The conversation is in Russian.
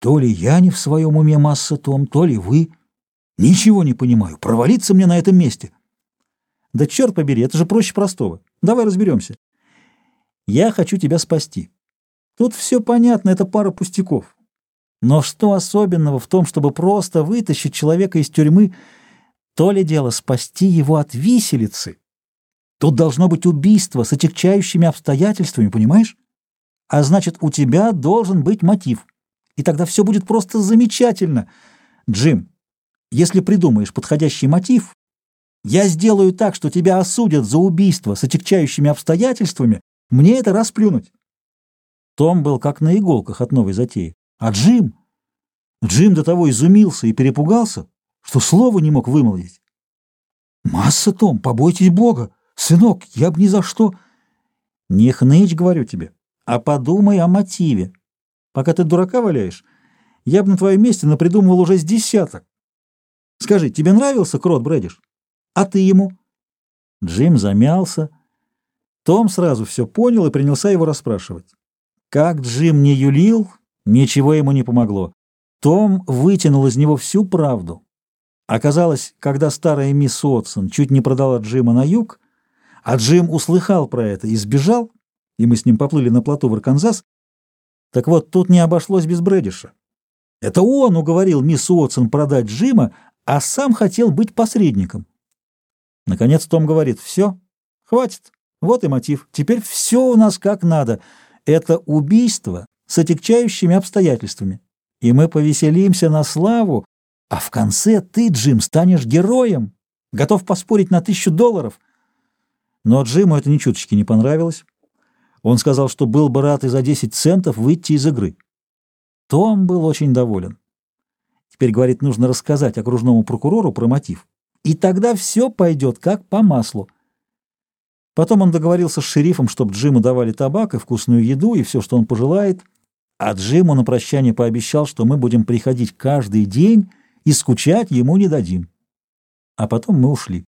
То ли я не в своем уме, масса Том, то ли вы. Ничего не понимаю. Провалиться мне на этом месте. Да черт побери, это же проще простого. Давай разберемся. Я хочу тебя спасти. Тут все понятно, это пара пустяков. Но что особенного в том, чтобы просто вытащить человека из тюрьмы, то ли дело спасти его от виселицы? Тут должно быть убийство с отягчающими обстоятельствами, понимаешь? А значит, у тебя должен быть мотив. И тогда все будет просто замечательно. Джим, если придумаешь подходящий мотив, я сделаю так, что тебя осудят за убийство с отягчающими обстоятельствами, мне это расплюнуть. Том был как на иголках от новой затеи. А Джим? Джим до того изумился и перепугался, что слова не мог вымолвить. «Масса, Том, побойтесь Бога! Сынок, я б ни за что...» «Не хнычь, говорю тебе, а подумай о мотиве. Пока ты дурака валяешь, я бы на твоем месте напридумывал уже с десяток. Скажи, тебе нравился Крот Брэдиш? А ты ему?» Джим замялся. Том сразу все понял и принялся его расспрашивать. Как Джим не юлил, ничего ему не помогло. Том вытянул из него всю правду. Оказалось, когда старая мисс Отсон чуть не продала Джима на юг, а Джим услыхал про это и сбежал, и мы с ним поплыли на плоту в Арканзас, так вот, тут не обошлось без Брэдиша. Это он уговорил мисс Уотсон продать Джима, а сам хотел быть посредником. Наконец Том говорит, все, хватит, вот и мотив, теперь все у нас как надо. Это убийство с отягчающими обстоятельствами. И мы повеселимся на славу, а в конце ты, Джим, станешь героем, готов поспорить на тысячу долларов. Но Джиму это ни чуточки не понравилось. Он сказал, что был бы рад и за 10 центов выйти из игры. Том был очень доволен. Теперь, говорит, нужно рассказать окружному прокурору про мотив. И тогда все пойдет как по маслу. Потом он договорился с шерифом, чтобы Джиму давали табак и вкусную еду, и все, что он пожелает. А Джиму на прощание пообещал, что мы будем приходить каждый день и скучать ему не дадим. А потом мы ушли.